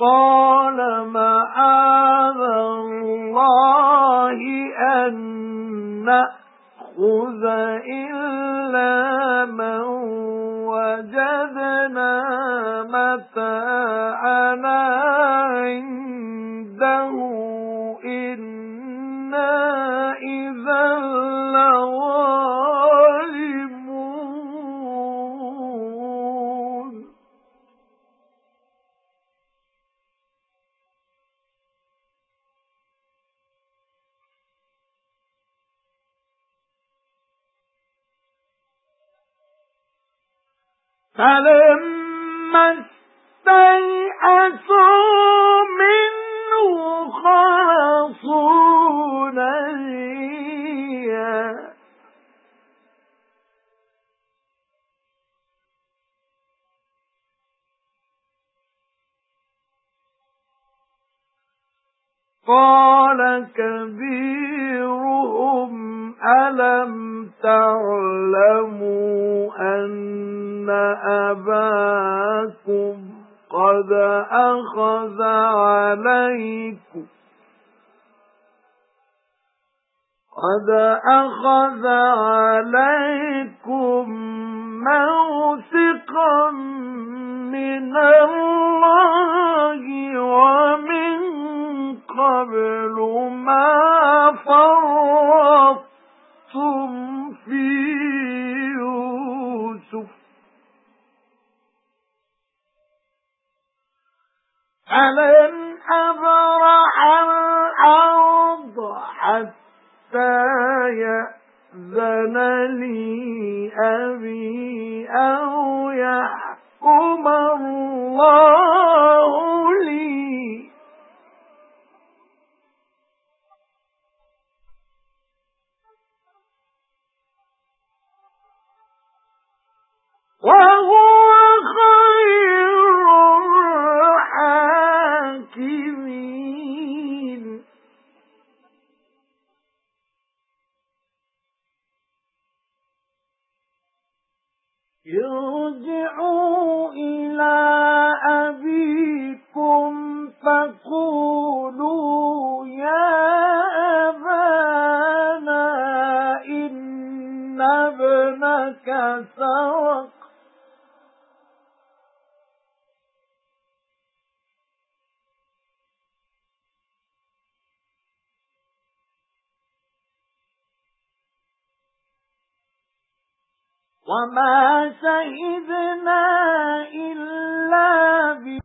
قَالَ مَعَاذَ اللَّهِ أَن نَّأْخُذَ إِلَّا مَن وَجَدْنَا مَتَاعَنَا عِندَهُ فَلَمَّا اسْتَيْأَسُوا مِنْهُ خَلَصُوا قَالَ كَبِيرُهُمْ أَلَمْ تَعْلَمُوا أَنَّ أَبَاكُمْ قَدْ أَخَذَ عَلَيْكُمْ قَدْ أَخَذَ عَلَيْكُمْ مَوْثِقًا مِنَ فَلَنْ أَبْرَحَ الْأَرْضَ حَتَّى يَأْذَنَ لِي أَبِي أَوْ يَحْكُمَ اللَّهُ ارْجِعُوا إِلَى أَبِيكُمْ فَقُولُوا يَا أَبَانَا إِنَّ ابْنَكَ سَرَقَ وَمَا شَهِدْنَا إِلَّا